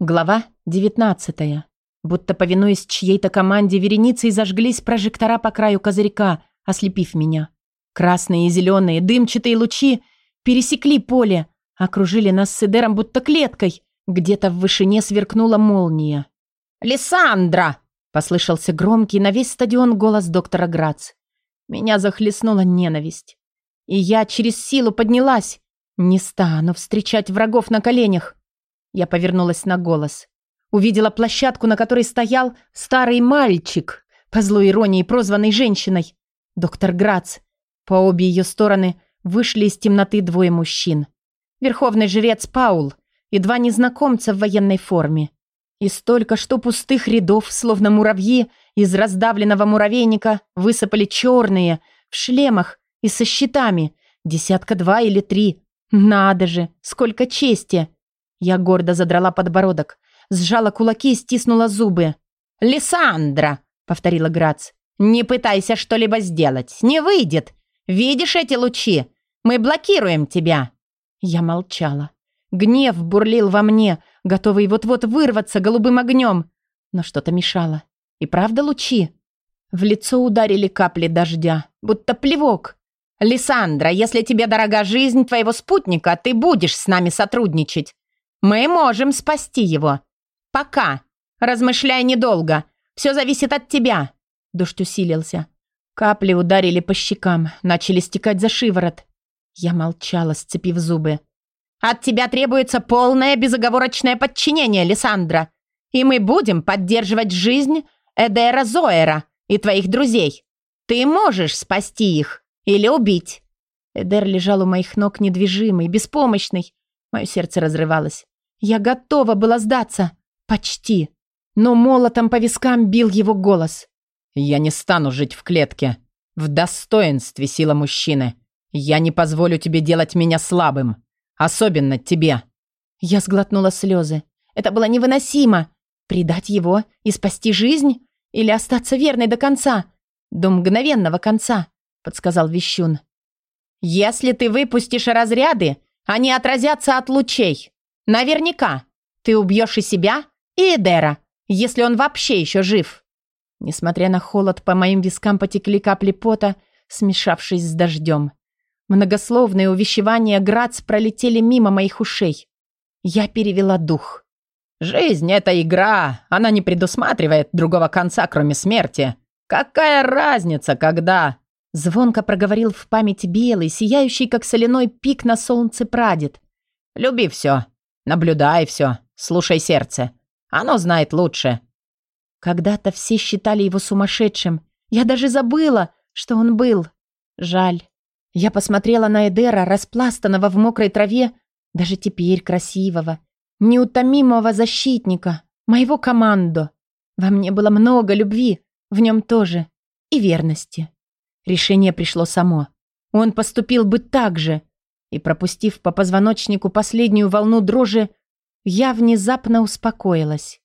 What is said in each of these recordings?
Глава 19. Будто повинуясь чьей-то команде, вереницей зажглись прожектора по краю козырька, ослепив меня. Красные и зеленые дымчатые лучи пересекли поле, окружили нас с Эдером будто клеткой. Где-то в вышине сверкнула молния. «Лиссандра!» – послышался громкий на весь стадион голос доктора Грац. Меня захлестнула ненависть. И я через силу поднялась. Не стану встречать врагов на коленях. Я повернулась на голос. Увидела площадку, на которой стоял старый мальчик, по злой иронии прозванный женщиной. Доктор Грац. По обе ее стороны вышли из темноты двое мужчин. Верховный жрец Паул и два незнакомца в военной форме. И столько что пустых рядов, словно муравьи, из раздавленного муравейника высыпали черные, в шлемах и со щитами, десятка два или три. Надо же, сколько чести! Я гордо задрала подбородок, сжала кулаки и стиснула зубы. «Лиссандра!» — повторила Грац. «Не пытайся что-либо сделать. Не выйдет. Видишь эти лучи? Мы блокируем тебя!» Я молчала. Гнев бурлил во мне, готовый вот-вот вырваться голубым огнем. Но что-то мешало. И правда лучи? В лицо ударили капли дождя, будто плевок. «Лиссандра, если тебе дорога жизнь твоего спутника, ты будешь с нами сотрудничать. Мы можем спасти его. Пока. Размышляй недолго. Все зависит от тебя. Дождь усилился. Капли ударили по щекам, начали стекать за шиворот. Я молчала, сцепив зубы. От тебя требуется полное безоговорочное подчинение, Лиссандра. И мы будем поддерживать жизнь Эдера Зоэра и твоих друзей. Ты можешь спасти их или убить. Эдер лежал у моих ног недвижимый, беспомощный. Мое сердце разрывалось. Я готова была сдаться. Почти. Но молотом по вискам бил его голос. «Я не стану жить в клетке. В достоинстве сила мужчины. Я не позволю тебе делать меня слабым. Особенно тебе». Я сглотнула слезы. Это было невыносимо. Предать его и спасти жизнь? Или остаться верной до конца? До мгновенного конца, подсказал Вещун. «Если ты выпустишь разряды, они отразятся от лучей. Наверняка. Ты убьешь и себя, и Эдера, если он вообще еще жив. Несмотря на холод, по моим вискам потекли капли пота, смешавшись с дождем. Многословные увещевания Грац пролетели мимо моих ушей. Я перевела дух. «Жизнь — это игра. Она не предусматривает другого конца, кроме смерти. Какая разница, когда...» Звонко проговорил в память белый, сияющий, как соляной пик на солнце прадед. «Люби все. Наблюдай все, слушай сердце. Оно знает лучше. Когда-то все считали его сумасшедшим. Я даже забыла, что он был. Жаль. Я посмотрела на Эдера, распластанного в мокрой траве, даже теперь красивого, неутомимого защитника, моего команду. Во мне было много любви, в нем тоже, и верности. Решение пришло само. Он поступил бы так же, и, пропустив по позвоночнику последнюю волну дрожи, я внезапно успокоилась.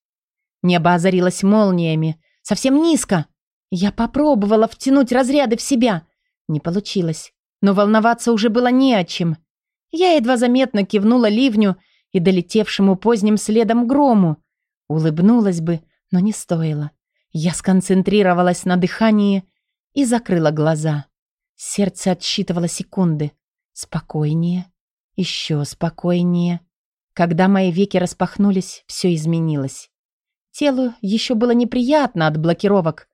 Небо озарилось молниями, совсем низко. Я попробовала втянуть разряды в себя. Не получилось, но волноваться уже было не о чем. Я едва заметно кивнула ливню и долетевшему поздним следом грому. Улыбнулась бы, но не стоило. Я сконцентрировалась на дыхании и закрыла глаза. Сердце отсчитывало секунды. Спокойнее. Еще спокойнее. Когда мои веки распахнулись, все изменилось. Телу еще было неприятно от блокировок.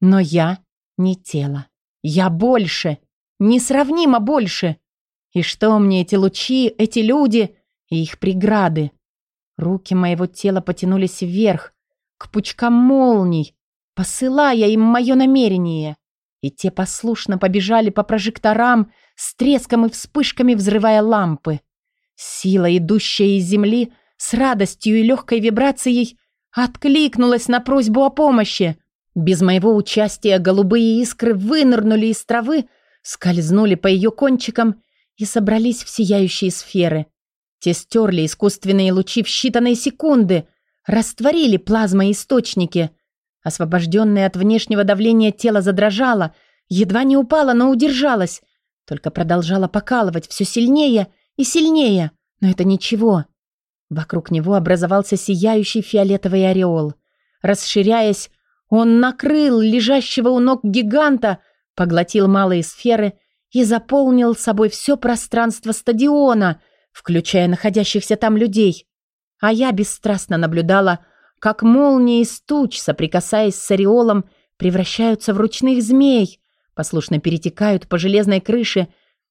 Но я не тело. Я больше. Несравнимо больше. И что мне эти лучи, эти люди и их преграды? Руки моего тела потянулись вверх, к пучкам молний, посылая им мое намерение. И те послушно побежали по прожекторам, с треском и вспышками взрывая лампы. Сила, идущая из земли, с радостью и легкой вибрацией, откликнулась на просьбу о помощи. Без моего участия голубые искры вынырнули из травы, скользнули по ее кончикам и собрались в сияющие сферы. Те стерли искусственные лучи в считанные секунды, растворили плазма источники. Освобожденное от внешнего давления тело задрожало, едва не упало, но удержалось, только продолжала покалывать все сильнее и сильнее. Но это ничего. Вокруг него образовался сияющий фиолетовый ореол. Расширяясь, он накрыл лежащего у ног гиганта, поглотил малые сферы и заполнил собой все пространство стадиона, включая находящихся там людей. А я бесстрастно наблюдала, как молнии из туч, соприкасаясь с ореолом, превращаются в ручных змей, послушно перетекают по железной крыше,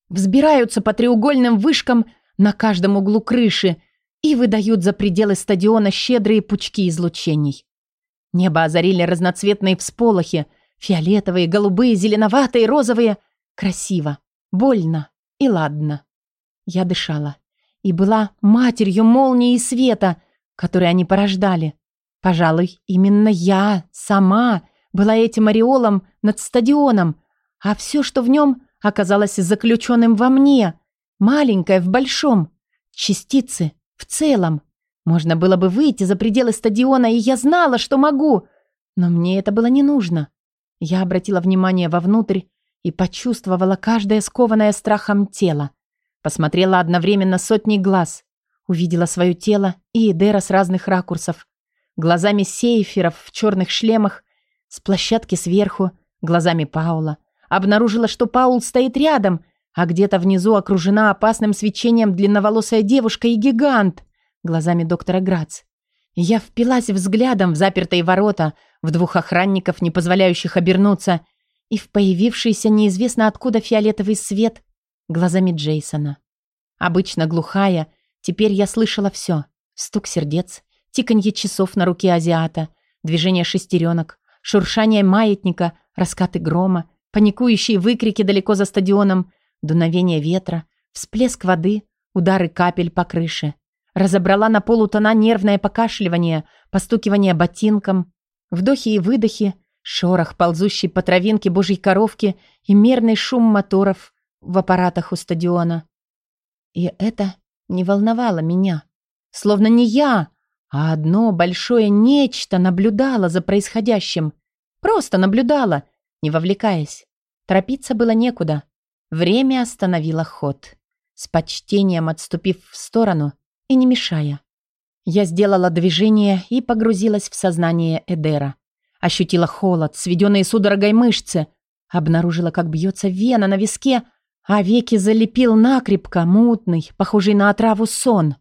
взбираются по треугольным вышкам на каждом углу крыши и выдают за пределы стадиона щедрые пучки излучений. Небо озарили разноцветные всполохи, фиолетовые, голубые, зеленоватые, розовые. Красиво, больно и ладно. Я дышала и была матерью молнии и света, которые они порождали. Пожалуй, именно я сама была этим ореолом над стадионом, а все, что в нем, оказалось заключенным во мне, маленькое в большом, частицы в целом. Можно было бы выйти за пределы стадиона, и я знала, что могу, но мне это было не нужно. Я обратила внимание вовнутрь и почувствовала каждое скованное страхом тело. Посмотрела одновременно сотни глаз. Увидела свое тело и Эдера с разных ракурсов. Глазами сейферов в черных шлемах, с площадки сверху, глазами Паула. Обнаружила, что Паул стоит рядом, а где-то внизу окружена опасным свечением длинноволосая девушка и гигант, глазами доктора Грац. Я впилась взглядом в запертые ворота, в двух охранников, не позволяющих обернуться, и в появившийся неизвестно откуда фиолетовый свет глазами Джейсона. Обычно глухая, теперь я слышала все. Стук сердец, тиканье часов на руке азиата, движение шестеренок, шуршание маятника, раскаты грома, паникующие выкрики далеко за стадионом, дуновение ветра, всплеск воды, удары капель по крыше. Разобрала на полутона нервное покашливание, постукивание ботинком, вдохи и выдохи, шорох, ползущий по травинке божьей коровки и мерный шум моторов, в аппаратах у стадиона. И это не волновало меня. Словно не я, а одно большое нечто наблюдало за происходящим. Просто наблюдало, не вовлекаясь. Торопиться было некуда. Время остановило ход. С почтением отступив в сторону и не мешая. Я сделала движение и погрузилась в сознание Эдера. Ощутила холод, сведенные судорогой мышцы. Обнаружила, как бьется вена на виске, а веки залепил накрепко, мутный, похожий на отраву сон.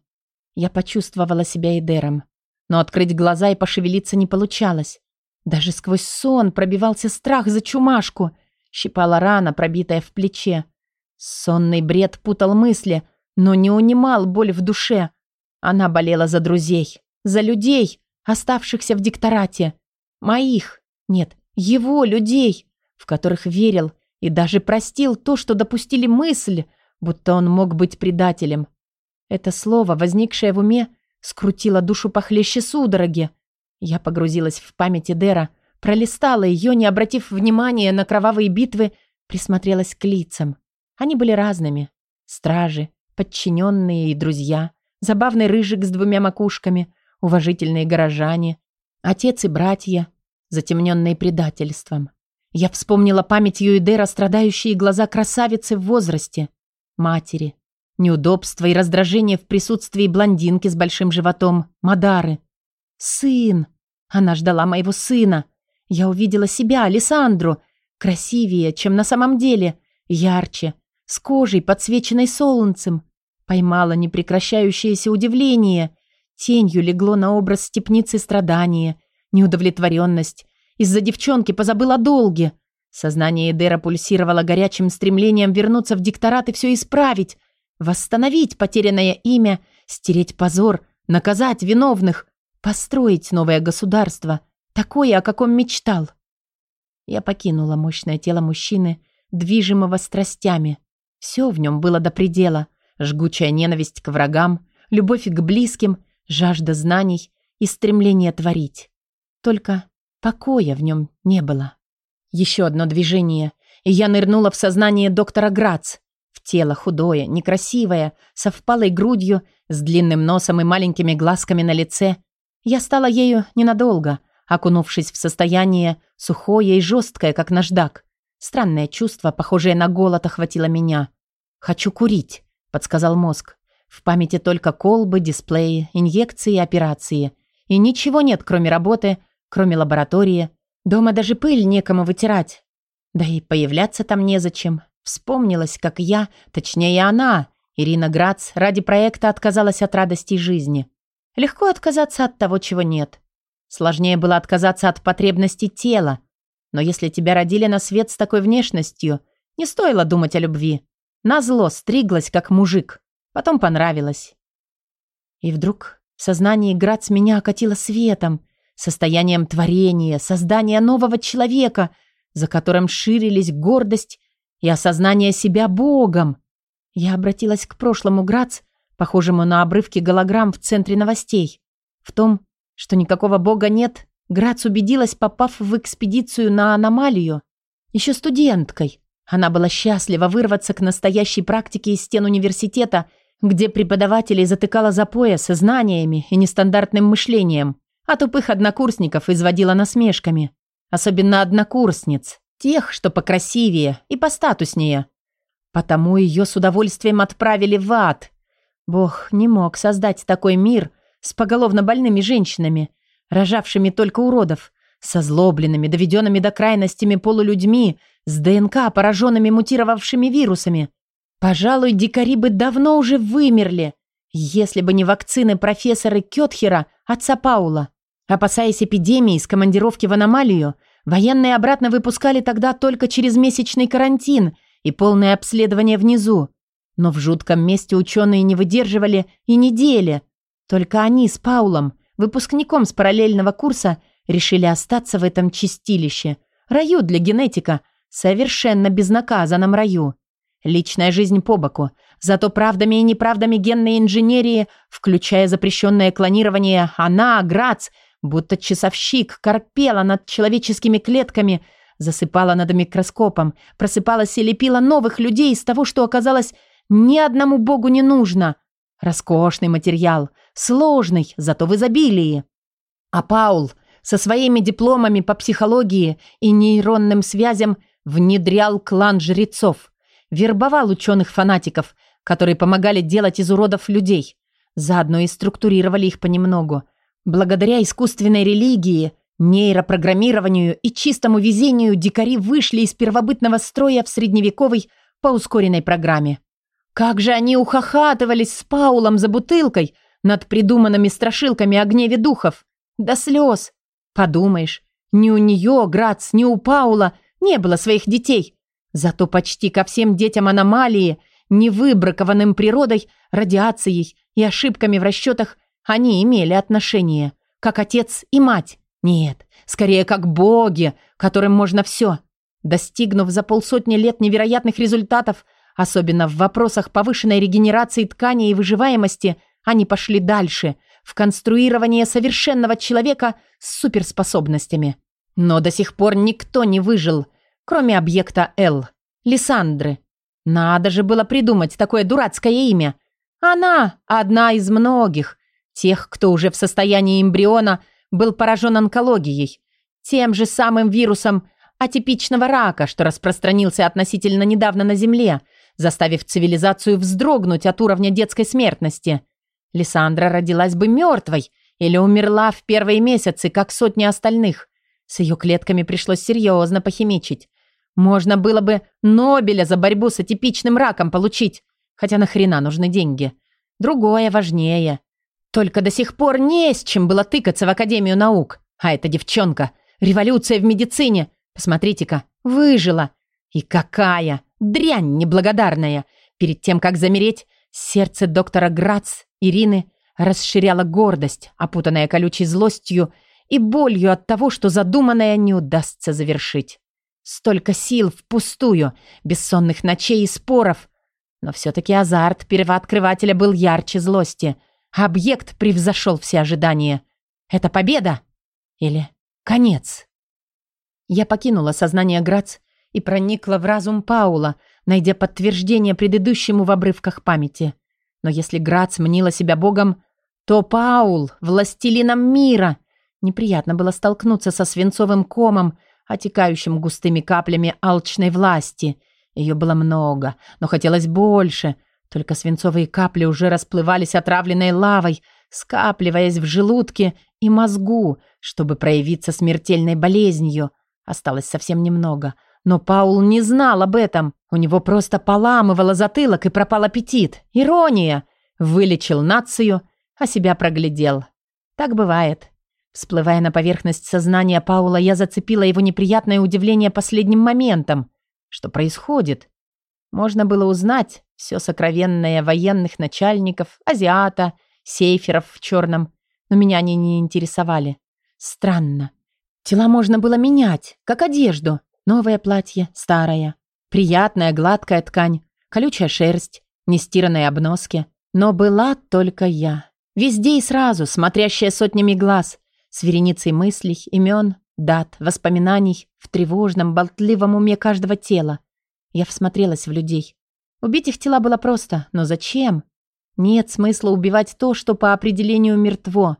Я почувствовала себя Эдером, но открыть глаза и пошевелиться не получалось. Даже сквозь сон пробивался страх за чумашку, щипала рана, пробитая в плече. Сонный бред путал мысли, но не унимал боль в душе. Она болела за друзей, за людей, оставшихся в дикторате. Моих, нет, его людей, в которых верил и даже простил то, что допустили мысль, будто он мог быть предателем. Это слово, возникшее в уме, скрутило душу похлеще судороги. Я погрузилась в память Эдера, пролистала ее, не обратив внимания на кровавые битвы, присмотрелась к лицам. Они были разными. Стражи, подчиненные и друзья, забавный рыжик с двумя макушками, уважительные горожане, отец и братья, затемненные предательством. Я вспомнила памятью Эдера страдающие глаза красавицы в возрасте, матери, неудобства и раздражение в присутствии блондинки с большим животом, Мадары. Сын! Она ждала моего сына. Я увидела себя, Александру, красивее, чем на самом деле, ярче, с кожей, подсвеченной солнцем. Поймала непрекращающееся удивление. Тенью легло на образ степницы страдания, неудовлетворенность, из-за девчонки позабыл о долге. Сознание Эдера пульсировало горячим стремлением вернуться в дикторат и все исправить, восстановить потерянное имя, стереть позор, наказать виновных, построить новое государство, такое, о каком мечтал. Я покинула мощное тело мужчины, движимого страстями. Все в нем было до предела. Жгучая ненависть к врагам, любовь к близким, жажда знаний и стремление творить. Только Покоя в нем не было. Еще одно движение, и я нырнула в сознание доктора Грац. В тело худое, некрасивое, со впалой грудью, с длинным носом и маленькими глазками на лице. Я стала ею ненадолго, окунувшись в состояние сухое и жесткое, как наждак. Странное чувство, похожее на голод, охватило меня. «Хочу курить», — подсказал мозг. В памяти только колбы, дисплеи, инъекции и операции. И ничего нет, кроме работы, кроме лаборатории. Дома даже пыль некому вытирать. Да и появляться там незачем. Вспомнилось, как я, точнее она, Ирина Грац, ради проекта отказалась от радостей жизни. Легко отказаться от того, чего нет. Сложнее было отказаться от потребностей тела. Но если тебя родили на свет с такой внешностью, не стоило думать о любви. Назло стриглась, как мужик. Потом понравилось. И вдруг в сознании Грац меня окатило светом, состоянием творения, создания нового человека, за которым ширились гордость и осознание себя Богом. Я обратилась к прошлому Грац, похожему на обрывки голограмм в центре новостей. В том, что никакого бога нет, Грац убедилась, попав в экспедицию на аномалию. Еще студенткой. Она была счастлива вырваться к настоящей практике из стен университета, где преподавателей затыкала за пояс знаниями и нестандартным мышлением, а тупых однокурсников изводила насмешками. Особенно однокурсниц, тех, что покрасивее и постатуснее. Потому ее с удовольствием отправили в ад. Бог не мог создать такой мир с поголовно больными женщинами, рожавшими только уродов, со злобленными, доведенными до крайностями полулюдьми, с ДНК, пораженными мутировавшими вирусами. Пожалуй, дикари бы давно уже вымерли, если бы не вакцины профессора Кётхера, отца Паула. Опасаясь эпидемии с командировки в аномалию, военные обратно выпускали тогда только через месячный карантин и полное обследование внизу. Но в жутком месте ученые не выдерживали и недели. Только они с Паулом, выпускником с параллельного курса, решили остаться в этом чистилище. Раю для генетика, совершенно безнаказанном раю. Личная жизнь по боку. Зато правдами и неправдами генной инженерии, включая запрещенное клонирование, она, Грац, будто часовщик, корпела над человеческими клетками, засыпала над микроскопом, просыпалась и лепила новых людей из того, что оказалось ни одному богу не нужно. Роскошный материал, сложный, зато в изобилии. А Паул со своими дипломами по психологии и нейронным связям внедрял клан жрецов, вербовал ученых-фанатиков, которые помогали делать из уродов людей, заодно и структурировали их понемногу. Благодаря искусственной религии, нейропрограммированию и чистому везению дикари вышли из первобытного строя в средневековой по ускоренной программе. Как же они ухахатывались с Паулом за бутылкой над придуманными страшилками о гневе духов. До слез. Подумаешь, ни у нее, Грац, ни у Паула не было своих детей. Зато почти ко всем детям аномалии, невыбракованным природой, радиацией и ошибками в расчетах, они имели отношение. Как отец и мать. Нет, скорее как боги, которым можно все. Достигнув за полсотни лет невероятных результатов, Особенно в вопросах повышенной регенерации ткани и выживаемости они пошли дальше, в конструирование совершенного человека с суперспособностями. Но до сих пор никто не выжил, кроме объекта Л. Лиссандры. Надо же было придумать такое дурацкое имя. Она одна из многих, тех, кто уже в состоянии эмбриона был поражен онкологией, тем же самым вирусом атипичного рака, что распространился относительно недавно на Земле – заставив цивилизацию вздрогнуть от уровня детской смертности. Лиссандра родилась бы мертвой или умерла в первые месяцы, как сотни остальных. С ее клетками пришлось серьезно похимичить. Можно было бы Нобеля за борьбу с атипичным раком получить. Хотя нахрена нужны деньги? Другое важнее. Только до сих пор не с чем было тыкаться в Академию наук. А эта девчонка. Революция в медицине. Посмотрите-ка, выжила. И какая! Дрянь неблагодарная. Перед тем, как замереть, сердце доктора Грац, Ирины, расширяла гордость, опутанная колючей злостью и болью от того, что задуманное не удастся завершить. Столько сил впустую, бессонных ночей и споров. Но все-таки азарт первооткрывателя был ярче злости. объект превзошел все ожидания. Это победа? Или конец? Я покинула сознание Грац и проникла в разум Паула, найдя подтверждение предыдущему в обрывках памяти. Но если Грац мнила себя богом, то Паул — властелином мира. Неприятно было столкнуться со свинцовым комом, отекающим густыми каплями алчной власти. Ее было много, но хотелось больше. Только свинцовые капли уже расплывались отравленной лавой, скапливаясь в желудке и мозгу, чтобы проявиться смертельной болезнью. Осталось совсем немного. Но Паул не знал об этом. У него просто поламывало затылок и пропал аппетит. Ирония. Вылечил нацию, а себя проглядел. Так бывает. Всплывая на поверхность сознания Паула, я зацепила его неприятное удивление последним моментом. Что происходит? Можно было узнать все сокровенное военных начальников, азиата, сейферов в черном, но меня они не интересовали. Странно. Тела можно было менять, как одежду. Новое платье, старое. Приятная гладкая ткань, колючая шерсть, нестиранные обноски. Но была только я. Везде и сразу, смотрящая сотнями глаз, с вереницей мыслей, имен, дат, воспоминаний в тревожном, болтливом уме каждого тела. Я всмотрелась в людей. Убить их тела было просто, но зачем? Нет смысла убивать то, что по определению мертво.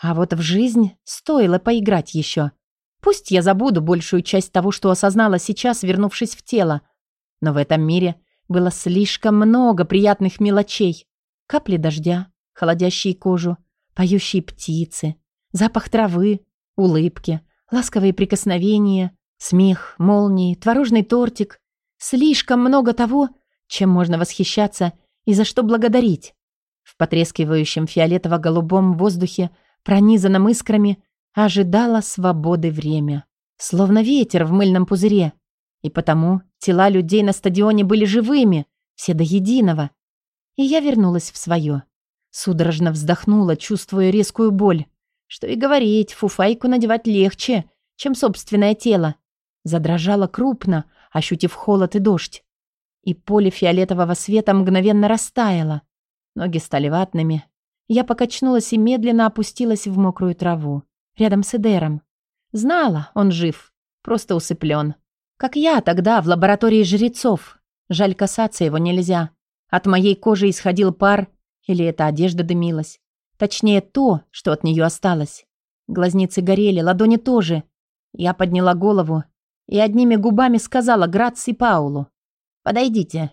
А вот в жизнь стоило поиграть еще. Пусть я забуду большую часть того, что осознала сейчас, вернувшись в тело. Но в этом мире было слишком много приятных мелочей. Капли дождя, холодящие кожу, поющие птицы, запах травы, улыбки, ласковые прикосновения, смех, молнии, творожный тортик. Слишком много того, чем можно восхищаться и за что благодарить. В потрескивающем фиолетово-голубом воздухе, пронизанном искрами, ожидало свободы время. Словно ветер в мыльном пузыре. И потому тела людей на стадионе были живыми, все до единого. И я вернулась в свое. Судорожно вздохнула, чувствуя резкую боль. Что и говорить, фуфайку надевать легче, чем собственное тело. Задрожала крупно, ощутив холод и дождь и поле фиолетового света мгновенно растаяло. Ноги стали ватными. Я покачнулась и медленно опустилась в мокрую траву, рядом с Эдером. Знала, он жив, просто усыплен. Как я тогда в лаборатории жрецов. Жаль, касаться его нельзя. От моей кожи исходил пар, или эта одежда дымилась. Точнее, то, что от нее осталось. Глазницы горели, ладони тоже. Я подняла голову и одними губами сказала Граци Паулу. Подойдите.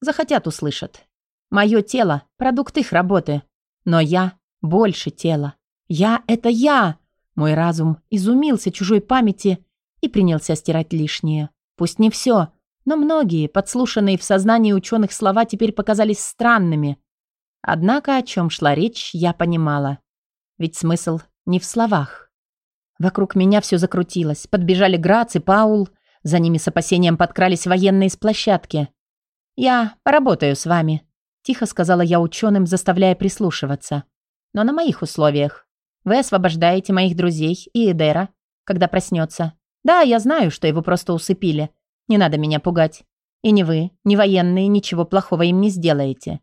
Захотят, услышат. Мое тело — продукт их работы. Но я больше тела. Я — это я. Мой разум изумился чужой памяти и принялся стирать лишнее. Пусть не все, но многие, подслушанные в сознании ученых слова, теперь показались странными. Однако о чем шла речь, я понимала. Ведь смысл не в словах. Вокруг меня все закрутилось. Подбежали Грац и Паул, за ними с опасением подкрались военные с площадки. «Я работаю с вами», – тихо сказала я ученым, заставляя прислушиваться. «Но на моих условиях. Вы освобождаете моих друзей и Эдера, когда проснется. Да, я знаю, что его просто усыпили. Не надо меня пугать. И ни вы, ни военные ничего плохого им не сделаете.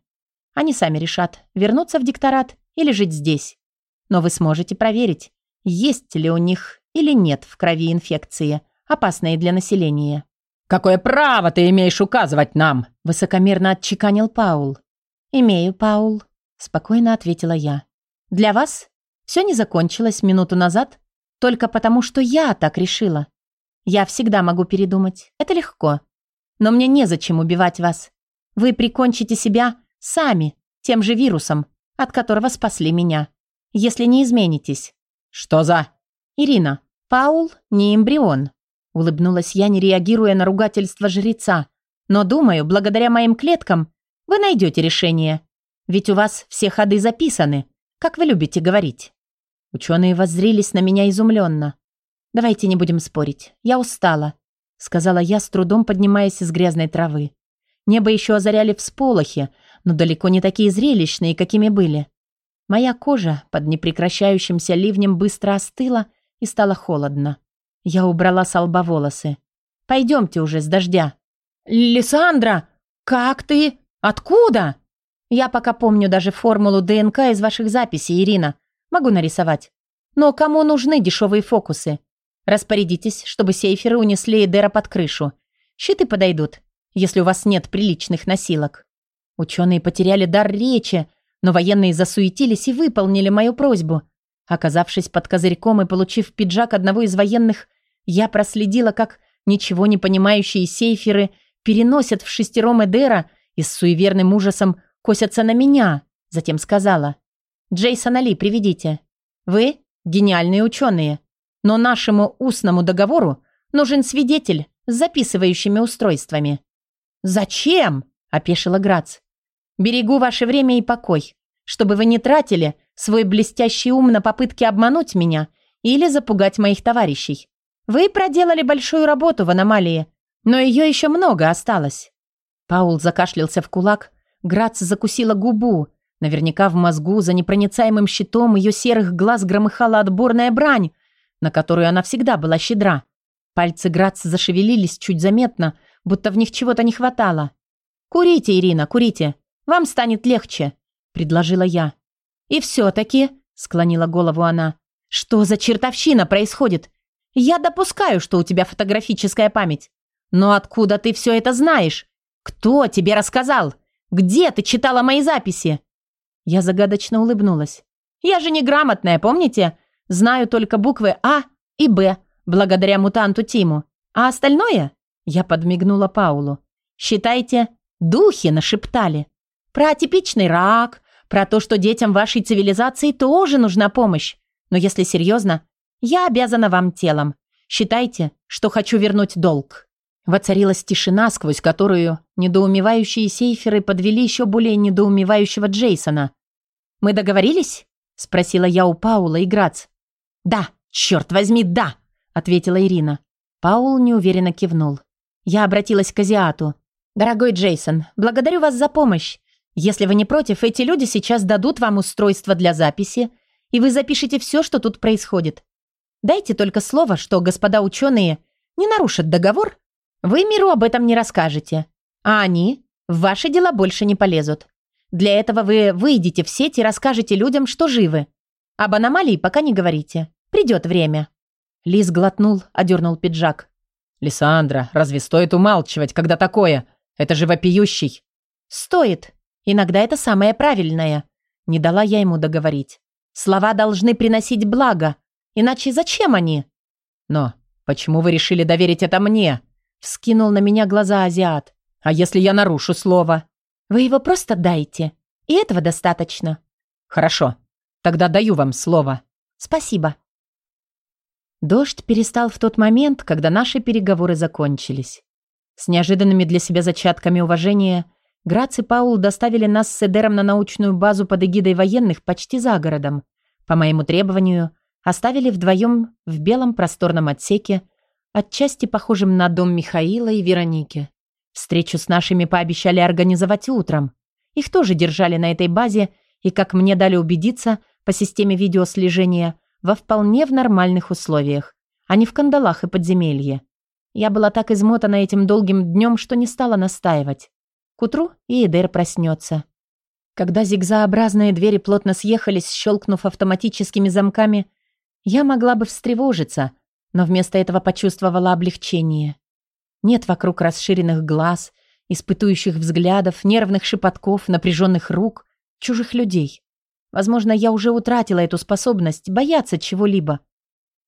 Они сами решат, вернуться в дикторат или жить здесь. Но вы сможете проверить, есть ли у них или нет в крови инфекции, опасные для населения. «Какое право ты имеешь указывать нам?» – высокомерно отчеканил Паул. «Имею, Паул», – спокойно ответила я. «Для вас все не закончилось минуту назад только потому, что я так решила. Я всегда могу передумать, это легко. Но мне незачем убивать вас. Вы прикончите себя сами, тем же вирусом, от которого спасли меня, если не изменитесь». «Что за...» «Ирина, Паул не эмбрион. Улыбнулась я, не реагируя на ругательство жреца. Но думаю, благодаря моим клеткам вы найдете решение. Ведь у вас все ходы записаны, как вы любите говорить. Ученые воззрились на меня изумленно. «Давайте не будем спорить. Я устала», — сказала я, с трудом поднимаясь из грязной травы. Небо еще озаряли всполохи, но далеко не такие зрелищные, какими были. Моя кожа под непрекращающимся ливнем быстро остыла и стало холодно. Я убрала с лба волосы. «Пойдемте уже с дождя». «Лиссандра, как ты? Откуда?» «Я пока помню даже формулу ДНК из ваших записей, Ирина. Могу нарисовать. Но кому нужны дешевые фокусы? Распорядитесь, чтобы сейферы унесли Эдера под крышу. Щиты подойдут, если у вас нет приличных носилок». Ученые потеряли дар речи, но военные засуетились и выполнили мою просьбу. Оказавшись под козырьком и получив пиджак одного из военных, я проследила, как ничего не понимающие сейферы переносят в шестером Эдера и с суеверным ужасом косятся на меня. Затем сказала. «Джейсона Ли приведите. Вы гениальные ученые, но нашему устному договору нужен свидетель с записывающими устройствами». «Зачем?» – опешила Грац. «Берегу ваше время и покой, чтобы вы не тратили свой блестящий ум на попытки обмануть меня или запугать моих товарищей. Вы проделали большую работу в аномалии, но ее еще много осталось». Паул закашлялся в кулак, Грац закусила губу. Наверняка в мозгу за непроницаемым щитом ее серых глаз громыхала отборная брань, на которую она всегда была щедра. Пальцы Грац зашевелились чуть заметно, будто в них чего-то не хватало. «Курите, Ирина, курите. Вам станет легче», — предложила я. «И все-таки», — склонила голову она, — «что за чертовщина происходит? Я допускаю, что у тебя фотографическая память. Но откуда ты все это знаешь? Кто тебе рассказал? Где ты читала мои записи?» Я загадочно улыбнулась. «Я же неграмотная, помните? Знаю только буквы А и Б, благодаря мутанту Тиму. А остальное?» Я подмигнула Паулу. «Считайте, духи нашептали. Про атипичный рак, про то, что детям вашей цивилизации тоже нужна помощь. Но если серьезно, я обязана вам телом. Считайте, что хочу вернуть долг». Воцарилась тишина, сквозь которую недоумевающие сейферы подвели еще более недоумевающего Джейсона. «Мы договорились?» – спросила я у Паула и Грац. «Да, черт возьми, да!» – ответила Ирина. Паул неуверенно кивнул. Я обратилась к азиату. «Дорогой Джейсон, благодарю вас за помощь. Если вы не против, эти люди сейчас дадут вам устройство для записи, и вы запишете все, что тут происходит. Дайте только слово, что господа ученые не нарушат договор вы миру об этом не расскажете, а они в ваши дела больше не полезут. Для этого вы выйдете в сеть и расскажете людям, что живы. Об аномалии пока не говорите. Придет время». Лис глотнул, одернул пиджак. «Лиссандра, разве стоит умалчивать, когда такое? Это же вопиющий!» «Стоит. Иногда это самое правильное». Не дала я ему договорить. «Слова должны приносить благо. Иначе зачем они?» «Но почему вы решили доверить это мне?» Вскинул на меня глаза азиат. «А если я нарушу слово?» «Вы его просто дайте. И этого достаточно». «Хорошо. Тогда даю вам слово». «Спасибо». Дождь перестал в тот момент, когда наши переговоры закончились. С неожиданными для себя зачатками уважения Грац и Паул доставили нас с Эдером на научную базу под эгидой военных почти за городом. По моему требованию, оставили вдвоем в белом просторном отсеке, отчасти похожим на дом Михаила и Вероники. Встречу с нашими пообещали организовать утром. Их тоже держали на этой базе и, как мне дали убедиться, по системе видеослежения, во вполне в нормальных условиях, а не в кандалах и подземелье. Я была так измотана этим долгим днем, что не стала настаивать. К утру и Эдер проснется. Когда зигзообразные двери плотно съехались, щелкнув автоматическими замками, я могла бы встревожиться – но вместо этого почувствовала облегчение. Нет вокруг расширенных глаз, испытующих взглядов, нервных шепотков, напряженных рук, чужих людей. Возможно, я уже утратила эту способность бояться чего-либо.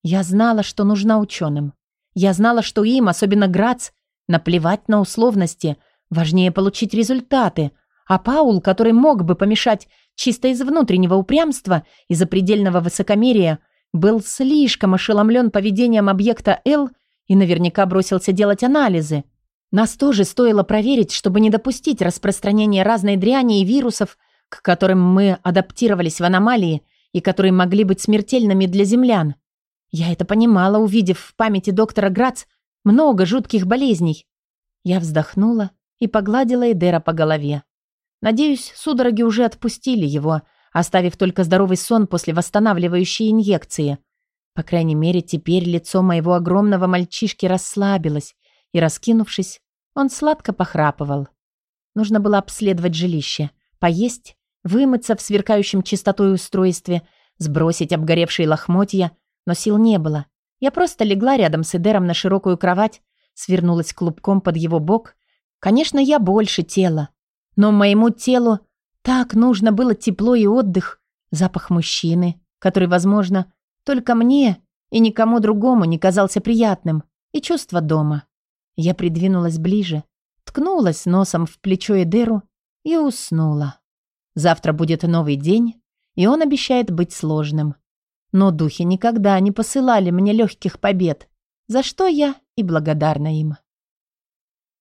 Я знала, что нужна ученым. Я знала, что им, особенно Грац, наплевать на условности, важнее получить результаты, а Паул, который мог бы помешать чисто из внутреннего упрямства и запредельного высокомерия, был слишком ошеломлен поведением объекта Л и наверняка бросился делать анализы. Нас тоже стоило проверить, чтобы не допустить распространения разной дряни и вирусов, к которым мы адаптировались в аномалии и которые могли быть смертельными для землян. Я это понимала, увидев в памяти доктора Грац много жутких болезней. Я вздохнула и погладила Эдера по голове. Надеюсь, судороги уже отпустили его, оставив только здоровый сон после восстанавливающей инъекции. По крайней мере, теперь лицо моего огромного мальчишки расслабилось, и, раскинувшись, он сладко похрапывал. Нужно было обследовать жилище, поесть, вымыться в сверкающем чистотой устройстве, сбросить обгоревшие лохмотья, но сил не было. Я просто легла рядом с Эдером на широкую кровать, свернулась клубком под его бок. Конечно, я больше тела, но моему телу так нужно было тепло и отдых, запах мужчины, который, возможно, только мне и никому другому не казался приятным, и чувство дома. Я придвинулась ближе, ткнулась носом в плечо Эдеру и уснула. Завтра будет новый день, и он обещает быть сложным. Но духи никогда не посылали мне легких побед, за что я и благодарна им.